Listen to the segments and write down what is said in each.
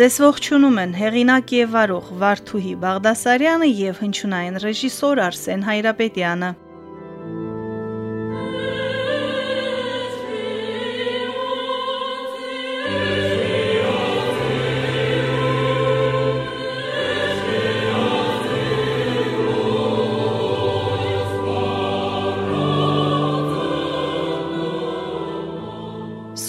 Ձեզ ողջունում են հեղինակ եւ վարող Վարդուհի Բաղդասարյանը եւ հնչյունային ռեժիսոր Արսեն Հայրապետյանը։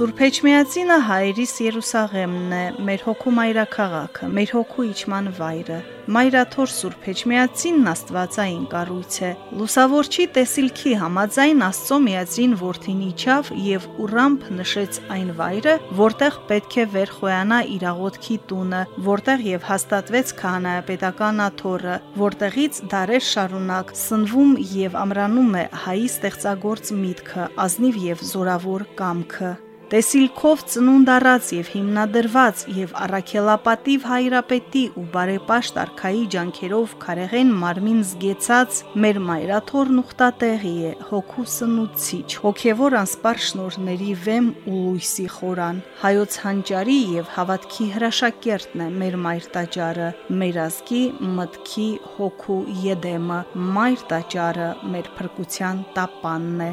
Սուրբ Էջմիածինը հայրիս Երուսաղեմն է, մեր հոգու մայրաքաղաքը, մեր հոգու իջման վայրը։ Մայրաթոր Սուրբ Էջմիածինն Աստվածային կառույց է։ Լուսավորչի տեսիլքի համաձայն Աստծո միածին որդին իջավ եւ ուռամփ նշեց այն վայրը, որտեղ պետք է վեր խոյանա իր աղոթքի տունը, որտեղ եւ հաստատվեց քահանայապետական աթոռը, որտեղից դարեր շարունակ սնվում եւ ամրանում է հայի ստեղծագործ միտքը, ազնիվ եւ զորավոր կամքը տեսիլքով ծնունդ առած եւ հիմնադրված եւ առաքելապատիվ հայրապետի ու բարեպաշտ արքայի ջանքերով քարեղեն մարմին զգեցած մեր մայրաթորն ուխտատեղի է հոգու սնուցիչ հոգեվոր անսպար շնորհների վեմ ու լույսի խորան հայոց հանճարի եւ հավատքի հրաշակերտն է մեր մայր տաճարը մեր ազգի մտքի հոգու յեդեմը մայր տաճարը մեր փրկության տապանն է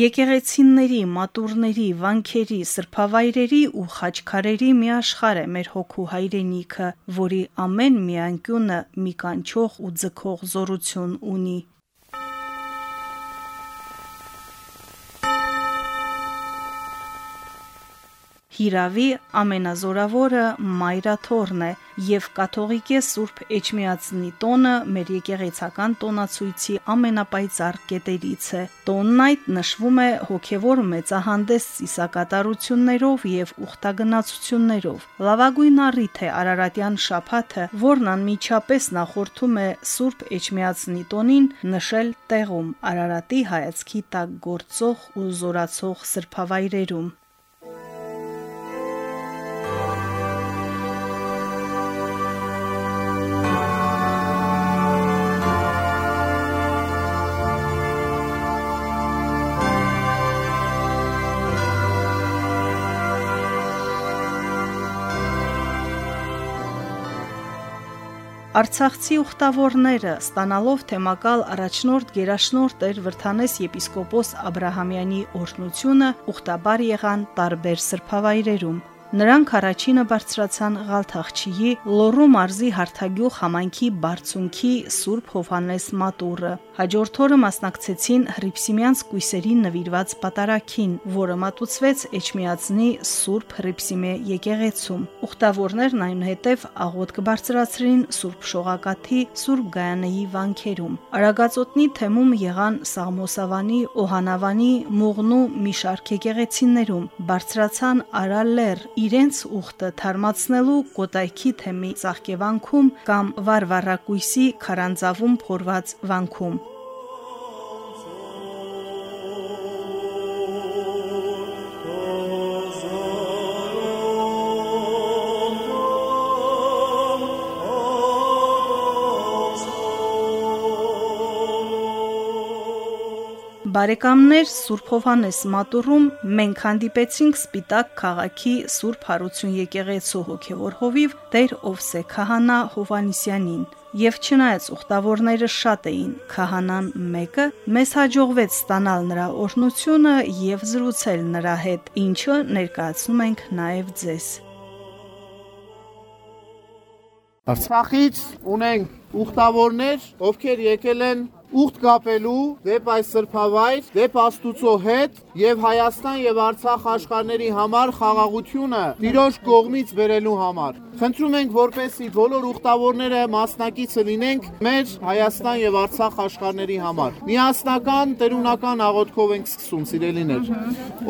Եկեղեցիների, մատուրների, վանքերի, սրբավայրերի ու խաչքարերի մի աշխարհ է մեր հոգու հայրենիքը, որի ամեն մի անկյունը մի կանչող ու ձգող զորություն ունի։ Հիրավի ամենազորավորը Մայրաթորն է եւ կաթողիկե Սուրբ Էջմիածնի տոնը մեր եկեղեցական տոնացույցի ամենապայծառ կետերից է։ Տոնն այդ նշվում է հոգեվոր մեծահանդես ծիսակատարություններով եւ ուխտագնացություններով։ Լավագույն առիթ է Արարատյան շաբաթը, որն անմիջապես նախորդում է Սուրբ Էջմիածնի տոնին նշել տեղում Արարատի հայացքի տակ գործող ու զորացող սրբավայրերում։ Արցախցի ուխտավորները ստանալով թեմակալ առաջնորդ Գերաշնորհ Տեր Վրթանես եպիսկոպոս Աբ รา համյանի օրհնությունը ուխտաբար եղան տարբեր սրբավայրերում Նրանք առաջինը բարձրացան Ղալթախչիի Լոռու մարզի Հարթագյուղ համայնքի Բարձունքի Սուրբ Հովհաննես մատուրը։ Հաջորդ օրը մասնակցեցին Հրիփսիմյանց կույսերին նվիրված պատարակին, որը մատուցվեց Էջմիածնի Սուրբ Հրիփսիմե եկեղեցում։ Ուխտավորներն այնուհետև աղոթք բարձրացրին Սուրբ Շողակաթի Սուրբ Գայանեի վանքերում։ Արագածոտնի թեմում եղան Սաղմոսավանի, Օհանավանի, Մուղնու մի շարք եկեղեցիներում, բարձրացան Արալլեր, իրենց ուխտը թարմացնելու կոտայքի թեմի ծաղկևանքում կամ վարվառակույսի քարանձավում փորված վանքում Բարեկամներ Սուրբ Հովանես մատուրում մենք հանդիպեցինք Սպիտակ քաղաքի Սուրբ Հարություն եկեղեցու հոգևոր հովիվ Տեր Օվսե Քահանա Հովանիսյանին։ Եվ չնայած ուխտավորները շատ էին, քահանան մեկը մեզ հաջողվեց ստանալ նրա օրհնությունը եւ զրուցել նրա հետ, ինչը ներկայացնում ենք նաեւ ձեզ։ Արցախից ունենք ուխտավորներ, ովքեր եկել են ուխտ կապելու դեպ այս սրբավայր, դեպ Աստուծո հետ եւ Հայաստան եւ Արցախ աշխարհների համար խաղաղությունը Տիրոջ կողմից բերելու համար։ Խնդրում ենք, որպեսի բոլոր ուխտավորները մասնակիցը լինենք մեր Հայաստան եւ Արցախ աշխարհների համար։ Միասնական տերունական աղոթքով ենք սկսում, սիրելիներ։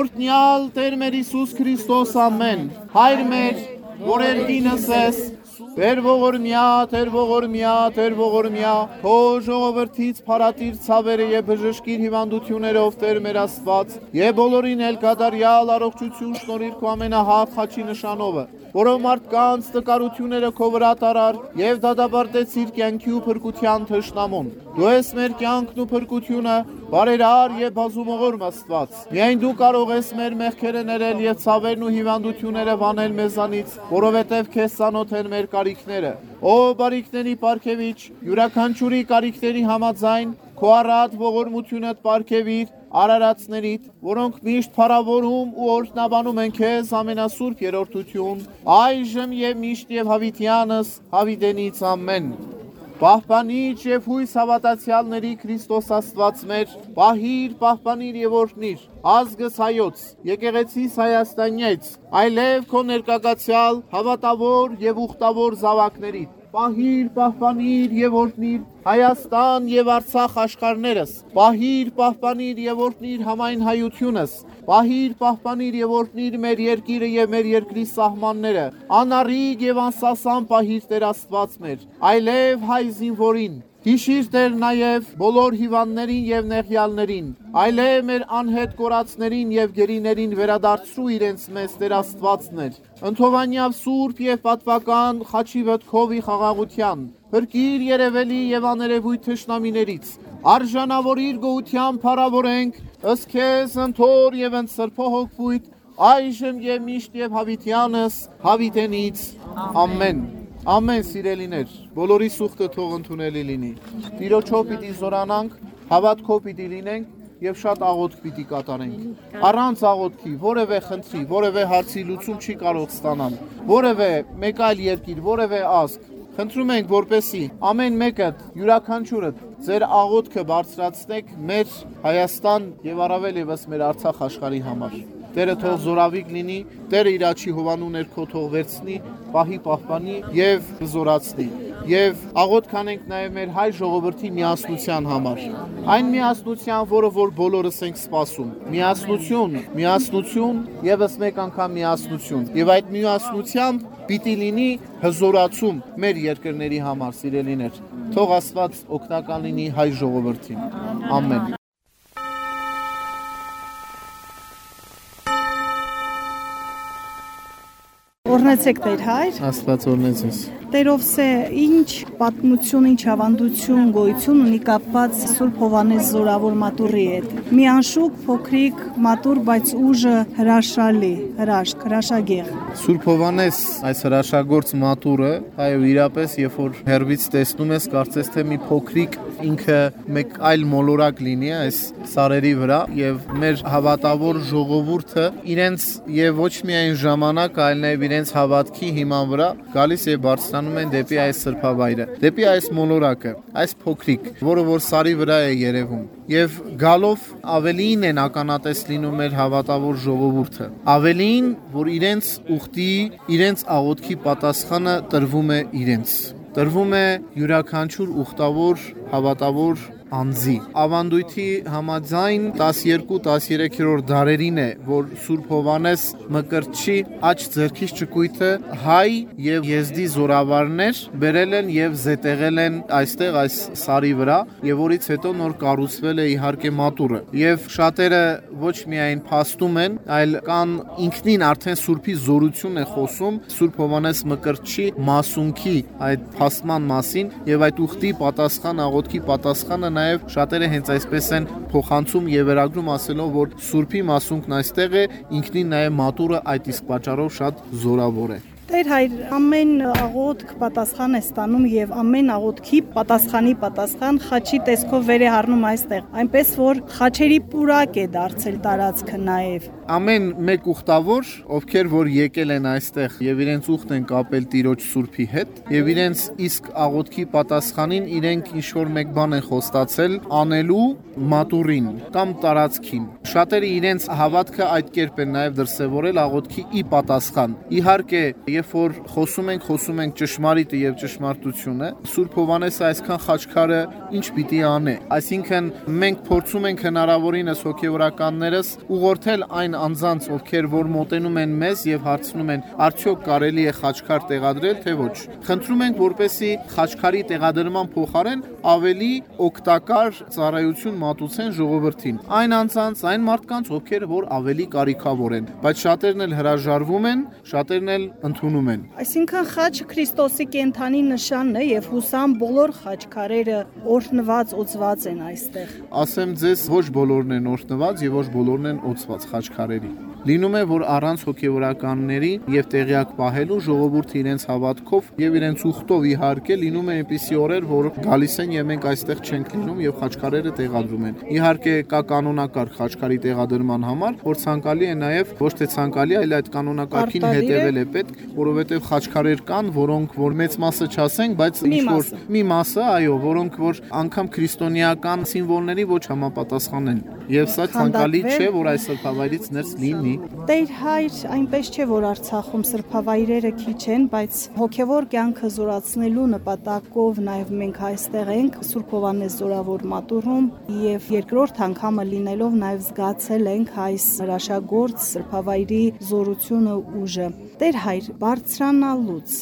Օրհնյալ Տեր մեր Հիսուս Քրիստոս, ամեն։ Հայր մեր, որ երկինս ես, Տեր ողորմյա, Տեր ողորմյա, Տեր ողորմյա, թո ժողովրդից փարատիր ցավերը եւ բժշկիր հիվանդություններով Տեր մեր Աստված, եւ բոլորին էլ կատարյալ առողջություն շնորհիր քո ամենահատ խաչի նշանովը, որով մարդկանց տկարությունները քո վրա տարար եւ դադարեցիր կյանքի ու փրկության թշնամուն։ Դու ես մեր կյանքն ու փրկությունը, բարերար եւ բազումողոր Աստված։ Միայն դու կարող ես մեր մեղքերը ներել եւ ցավերն ու հիվանդությունները վանել մեզանից, որովհետեւ քեզ ցանոթ են մեր կարիքները։ Ո բարիքների Պարքևիչ, յուրաքանչյուրի կարիքների համաձայն քո առատ ողորմությունդ Պարքևիր արարածներիդ, որոնք միշտ փառավորում ու օրհնաբանում են քեզ ամենասուրբ երրորդություն, այժմ եւ միշտ եւ հավիտյանս հավիտենից ամեն։ Պահպանիչ եւ հույս հավատացյալների Քրիստոս Աստված մեր, պահիր, պահպանիր եւ օրհնիր ազգս հայոց, եկեղեցիս Հայաստանյեց, այլև քո ներկայացյալ հավատավոր եւ ուխտավոր զավակներիդ պահիր, պահպանիր եւ օրհնիր Հայաստան եւ Արցախ աշխարհներս, պահիր, պահպանիր եւ օրհնիր համայն հայությունս, պահիր, պահպանիր եւ օրհնիր մեր երկիրը եւ մեր երկրի սահմանները, անառիկ եւ անսասան պահիր Տեր Աստված մեր, այլև հայ զինվորին, Հիշիր Տեր նաև բոլոր հիվանդներին եւ նեղյալներին, այլև մեր անհետ կորածներին եւ գերիներին վերադարձրու իրենց մեծ Տեր Աստվածներ։ Ընթովանյավ սուրբ եւ պատվական խաչի վտքովի խաղաղության, փրկիր երևելի եւ աներևույթ թշնամիներից, արժանավորիր գոհության փառավորենք, ըստ քեզ ընթոր եւ ընդ սրբոհոգույթ, այժմ եւ միշտ եւ հավիտյանս հավիտենից ամեն Ամեն սիրելիներ, բոլորի սուխտը թող ընդունելի լինի։ Տիրոջով պիտի զորանանք, հավատքով պիտի լինենք եւ շատ աղոթք պիտի կատարենք։ Առանց աղոթքի որևէ խնդրի, որևէ հարցի լուծում չի կարող ստանալ։ Որևէ մեկ այլ երկիր, որևէ ազգ Խնդրում ենք, որպեսի ամեն մեկը յուրաքանչյուրը ձեր աղոթքը բարձրացնեք մեր Հայաստան եւ առավել եւս մեր Արցախ աշխարհի համար։ Տերը թող զորավիկ լինի, Տերը իր աչի հովանու ներքո թող վերցնի, պահի պահպանի եւ զորացնի։ Եվ աղոտ կանենք նաև մեր հայ ժողովրդի միասնության համար։ Այն միասնության, որը որ բոլորս ենք սպասում։ Միասնություն, միասնություն, եւս մեկ անգամ միասնություն։ Եվ այդ միասնությամբ պիտի լինի հզորացում մեր երկրների համար, սիրելիներ։ Թող Աստված օգնական լինի հայ ժողովրդին։ Ամեն։ Օրնեցեք Տեր հայր։ Աստված օրնեց ես։ Տերովսե ինչ պատմություն, ինչ ավանդություն, գոյություն ունի կապված Սուրբ Հովանես Զորավոր մատուրի հետ։ Մի անշուք փոքրիկ մատուր, բայց ուժը հրաշալի, հրաշք, հրաշագեղ։ Սուրբ Հովանես այս հրաշագործ մատուրը, այո, իրապես երբ որ հերվից տեսնում ես, կարծես թե մի փոքրիկ ինքը մեկ այլ մոլորակ լինի այս սարերի վրա եւ մեր հավատավոր ժողովուրդը իրենց եւ ոչ միայն ժամանակ, այլ նաեւ իրենց հավատքի հիման վրա գալիս եւ բարձրանում ընթանում են դեպի այս սրբավայրը, դեպի այս մոլորակը, այս փոքրիկ, որը որ սարի վրա է երևում։ Եվ գալով ավելին են ականատես լինում մեր հավատավոր ժողովուրդը։ Ավելին, որ իրենց ուխտի, իրենց աղոթքի պատասխանը տրվում է իրենց տրվում է յուրաքանչյուր ուխտավոր հավատավոր անձի։ Ավանդույթի համաձայն 12-13-րդ դարերին է, որ Սուրբ Հովանես Մկրտչի աջ ձեռքից ճկույթը հայ եւ եզդի զորավարներ բերել են եւ զետեղել են այստեղ այս սարի վրա եւ որից հետո նոր կառուցվել է իհարկե մատուրը։ Եվ շատերը ոչ միայն փաստում են, այլ կան ինքնին արդեն Սուրբի զորություն է խոսում Սուրբ Հովանես Մկրտչի մասունքի այդ փաստման մասին եւ այդ ուխտի պատասխան աղոթքի պատասխանը նաև շատերը հենց այսպես են փոխանցում եւ վերագրում ասելով, որ Սուրբի մասունքն այստեղ է, ինքնին նաև մատուրը այդ իսկ պատճառով շատ զորավոր է։ Տեր հայր, ամեն աղոթք պատասխան է ստանում եւ ամեն աղոթքի պատասխանի պատասխան խաչի տեսքով վեր է առնում այստեղ։ Այնպես որ խաչերի պուրակ է դարձել տարածքը նաեւ։ Ամեն մեկ ուխտավոր, ովքեր որ եկել են այստեղ եւ իրենց ուխտ են կապել Տիրոջ Սուրբի հետ եւ իրենց իսկ աղոթքի պատասխանին իրենք ինչ որ մեկ բան են խոստացել անելու մատուրին կամ տարածքին։ Շատերը իրենց հավատքը այդ կերպ են նաեւ դրսևորել աղոթքի ի պատասխան։ Իհարկե, երբ որ խոսում ենք, խոսում ենք ճշմարիտը եւ ճշմարտությունը, Սուրբ Հովանեսը այսքան խաչքարը ինչ պիտի անի։ Այսինքն մենք փորձում ենք հնարավորինս հոգեորականներս ուղղորդել այն անձանց, ովքեր որ մոտենում են մեզ եւ հարցնում են, արդյոք կարելի է խաչքար տեղադրել, թե ոչ։ Խնդրում ենք, որպեսի խաչքարի տեղադրման փոխարեն ավելի օգտակար ծառայություն մատուցեն ժողովրդին։ Այն անձանց, այն մարդկանց, ովքեր որ ավելի կարիքավոր են, բայց շատերն էլ հրաժարվում են, շատերն էլ ընդունում են։ Այսինքն խաչը Քրիստոսի կենթանի նշանն է եւ հուսամ բոլոր խաչքարերը օրհնված, օծված են այստեղ։ Ասեմ ձեզ, ոչ բոլորն են օրհնված եւ ոչ բոլորն են օծված խաչքարերի։ Լինում է, որ առանց հոգեվորականների եւ տեղյակ պահելու ժողովուրդը իրենց հավատքով եւ իրենց ուխտով իհարկե լինում է այնպիսի օրեր, որ գալիս են եւ մենք այստեղ չենք լինում եւ խաչքարերը տեղադրում են։ Իհարկե կա կանոնակարգ խաչքարի տեղադրման համար, որ ցանկալի է նաեւ ոչ թե ցանկալի, այլ այդ կանոնակարգին հետեւել է պետք, որովհետեւ խաչքարեր կան, որոնք որ մեծ մասը չասենք, բայց ինչ որ մի մասը, այո, որոնք որ անգամ քրիստոնեական սիմվոլների ոչ համապատասխան են։ Եվ սա ցանկալի չէ, որ այս սրբավայրից ներս լինի։ Տեր հայր, այնպես չէ, որ Արցախում սրբավայրերը քիչ են, բայց հոգևոր կյանքը զորացնելու նպատակով նաև մենք այստեղ ենք Սուրբ Հովանես Զորավոր մատուրում եւ երկրորդ անգամը լինելով նաև զգացել ենք այս հրաշագործ սրբավայրի զորությունը ուժը։ Տեր հայր, բարձրանալուց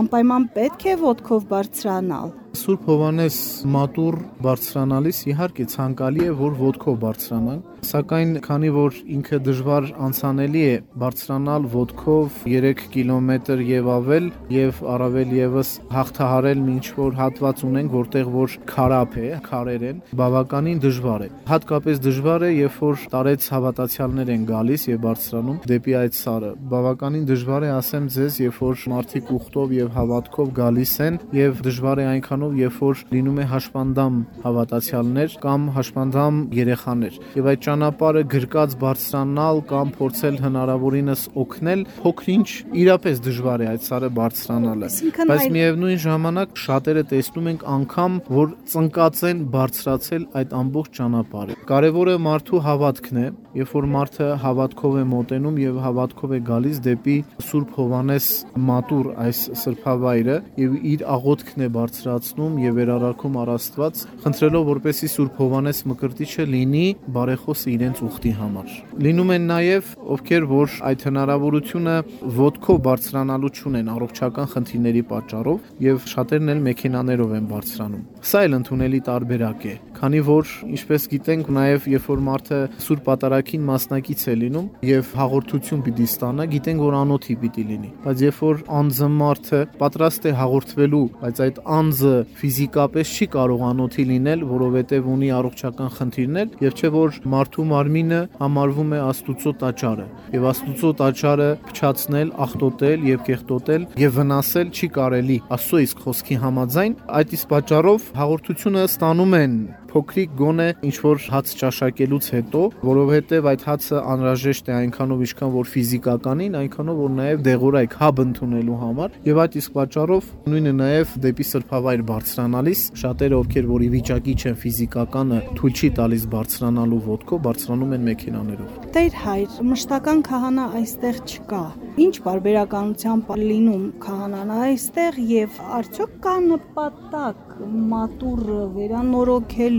անպայման պետք է ոդկով բարձրանալ Սուրբ Հովանես մատուր բարձրանալիս իհարկե ցանկալի է որ ոդկով բարձրանանք, սակայն քանի որ ինքը դժվար անցանելի է բարձրանալ ոդկով 3 կիլոմետր եւ ավել եւ առավել եւս հաղթահարել ինչ որ հատված ունենք, որտեղ որ քարապ է, քարեր են, բավականին դժվար է։ Հատկապես դժվար է, երբ որ տարեց հավատացյալներ են գալիս եւ բարձրանում դեպի այդ սարը։ Բավականին դժվար է, ասեմ ձեզ, երբ որ մարդիկ ուխտով եւ հավատքով գալիս են եւ դժվար է այնքան բանով, երբ որ լինում է հաշպանդամ հավատացյալներ կամ հաշպանդամ երեխաներ։ Եվ այդ ճանապարհը գրկած բարձրանալ կամ փորձել հնարավորինս օգնել փոքրինչ իրապես դժվար է այդ սարը բարձրանալը։ Բայց միևնույն ժամանակ շատերը տեսնում ենք անգամ, որ ծնկած են բարձրացել այդ ամբողջ ճանապարհը։ Կարևորը մարդու հավատքն է, երբ որ մարդը հավատքով է մոտենում եւ հավատքով է գալիս դեպի Սուրբ Հովանես մատուր այս սրբավայրը եւ իր աղոթքն է բարձրացնում ներկայացնում եւ վերարարքում առաստված, խնդրելով որպեսի Սուրբ Հովանես Մկրտիչը լինի բարեխոսը իրենց ուխտի համար։ Լինում են նաեւ ովքեր որ այդ հնարավորությունը ոդկով բարձրանալու չունեն առողջական խնդիրների պատճառով եւ շատերն էլ մեքենաներով են բարձրանում։ Սա էլ ընդունելի տարբերակ է, քանի որ ինչպես գիտենք նաեւ երբ որ մարդը Սուրբ Պատարագին մասնակից է լինում եւ հաղորդություն պիտի ստանա, գիտենք որ անոթի պիտի լինի։ Բայց երբ որ անձը մարդը պատրաստ է հաղորդվելու, բայց այդ անձը ֆիզիկապես չի կարող անոթի լինել, որովհետև ունի առողջական խնդիրներ եւ չէ որ մարդու մարմինը համարվում է Աստուծո տաճարը եւ Աստուծո տաճարը փչացնել, աղտոտել եւ կեղտոտել եւ վնասել չի կարելի Աստծո իսկ խոսքի համաձայն այդ իսկ պատճառով հաղորդությունը ստանում են փոքրիկ գոնե ինչ որ հաց ճաշակելուց հետո, որովհետև այդ հացը անհրաժեշտ է այնքանով ինչքան որ ֆիզիկականին, այնքանով որ նաև դեղորայք հաբ ընդունելու համար եւ այդ իսկ պատճառով նույնը նաև դեպի սրբավայր բարձրանալիս շատերը ովքեր որի վիճակի չեն ֆիզիկականը թույլ չի տալիս բարձրանալու ոդկով բարձրանում են մեքենաներով։ Տեր հայր, մշտական քահանա այստեղ չկա։ Ինչ բարբերականությամբ լինում քահանան այստեղ եւ արդյոք կա նպատակ մատուրը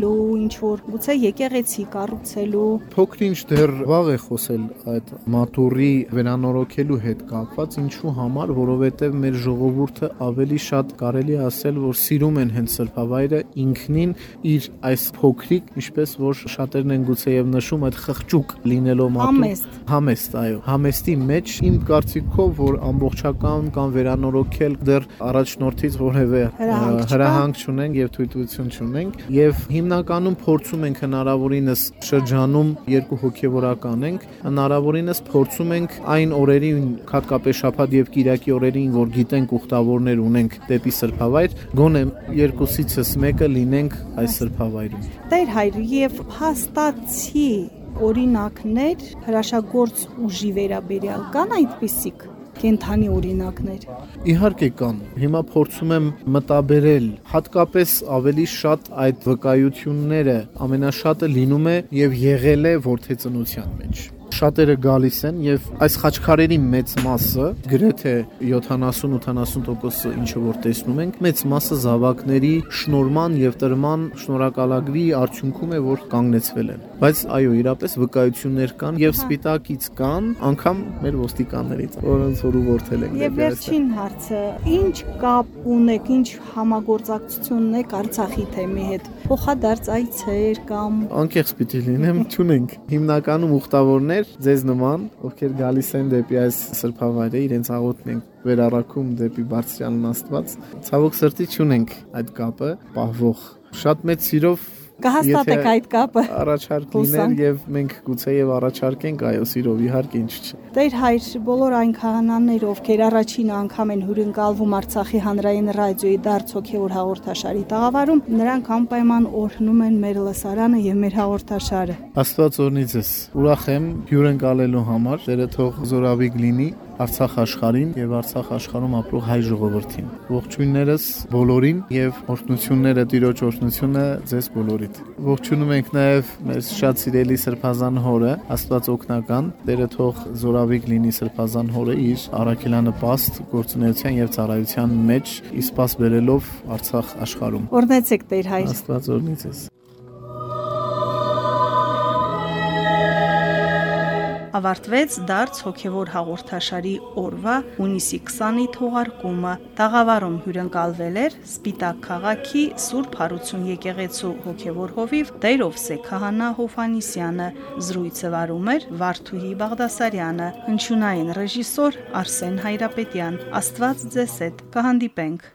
վերանորոգելու, ինչ որ գուցե եկեղեցի կառուցելու։ Փոքրինչ դեռ վաղ է խոսել այդ մատուրի վերանորոգելու հետ կապված, ինչու համար, որովհետև մեր ժողովուրդը ավելի շատ կարելի ասել, որ սիրում են հենց սրբավայրը ինքնին իր այս փոքրիկ, ինչպես որ շատերն են գուցե եւ նշում այդ խղճուկ լինելով մատուր։ Համեստ։ Համեստ, այո։ Համեստի մեջ իմ կարծիքով, որ ամբողջական կամ վերանորոգել դեռ առաջնորդից որևէ հրահանգ չունենք եւ թույլտվություն չունենք եւ հիմնականում փորձում ենք հնարավորինս շրջանում երկու հոգեվորական ենք, հնարավորինս փորձում ենք այն օրերին, հատկապես շաբաթ եւ կիրակի օրերին, որ գիտենք ուխտավորներ ունենք դեպի սրբավայր, գոնե երկուսիցս մեկը լինենք այս սրբավայրում։ Տեր հայր եւ հաստատի օրինակներ հրաշագործ ուժի վերաբերյալ կան այդպիսիք կենթանի օրինակներ։ Իհարկե կան։ Հիմա փորձում եմ մտաբերել հատկապես ավելի շատ այդ վկայությունները ամենաշատը լինում է եւ եղել է որթեծնության մեջ շատերը գալիս են եւ այս խաչքարերի մեծ մասը գրեթե 70-80%-ը ինչը որ տեսնում ենք մեծ մասը զավակների շնորման եւ տրման շնորհակալագրի արդյունքում է որ կանգնեցվել են Բայց այո, իրապես վկայություններ կան եւ սպիտակից կան, անգամ մեր ոստիկաններից, որոնց որ ուղղորդել են։ Եվ վերջին հարցը, ինչ կապ ունեք, ինչ համագործակցություն ունեք Արցախի թեմի հետ։ Փոխադարձ այցեր կամ Անկեղծ պիտի լինեմ, ճունենք։ Հիմնականում ուխտավորներ ձեզ նման, ովքեր գալիս են դեպի այս սրբավայրը, իրենց աղոթն են վերառակում դեպի Բարձրյանն Աստված։ Ցավոք սրտի ճունենք այդ կապը պահվող։ Շատ մեծ սիրով կհաստատեք այդ կապը։ Առաջարկ լիներ եւ մենք գուցե եւ առաջարկենք այո, սիրով իհարկե ինչ չէ։ Տեր հայր բոլոր այն քահանաները, ովքեր առաջին անգամ են հյուրընկալվում Արցախի հանրային ռադիոյի դարձ հոգեոր հաղորդաշարի տաղավարում, նրանք անպայման օրհնում են մեր լսարանը եւ մեր հաղորդաշարը։ Աստված օրնի ձեզ։ Ուրախ եմ հյուրընկալելու համար։ Տերը թող զորավիգ լինի Արցախ աշխարհին եւ Արցախ աշխարհում ապրող հայ ժողովրդին։ Ողջույններս բոլորին եւ օրհնությունները Տիրոջ օրհնությունը ձեզ բոլորիդ։ Ողջունում ենք նաեւ մեր շատ սիրելի Սրբազան հորը, Աստված օգնական, Տերը թող զորավիգ լինի Սրբազան հորը իր առաքելանպաստ գործունեության եւ ծառայության մեջ իսպաս բերելով Արցախ աշխարհում։ Օրնեցեք Տեր հայր։ Աստված օրհնի ձեզ։ ավարտվեց դարձ հոգևոր հաղորդաշարի օրվա հունիսի 20-ի թողարկումը։ Տաղավարում հյուրընկալվել էր Սպիտակ քաղաքի Սուրբ Հարություն եկեղեցու հոգևոր հովիվ Տերովսե քահանա Հովանիսյանը, զրույցը վարում էր Վարդուհի Բաղդասարյանը, հնչյունային ռեժիսոր Արսեն Հայրապետյան։ Աստված ձեզ հետ կհանդիպենք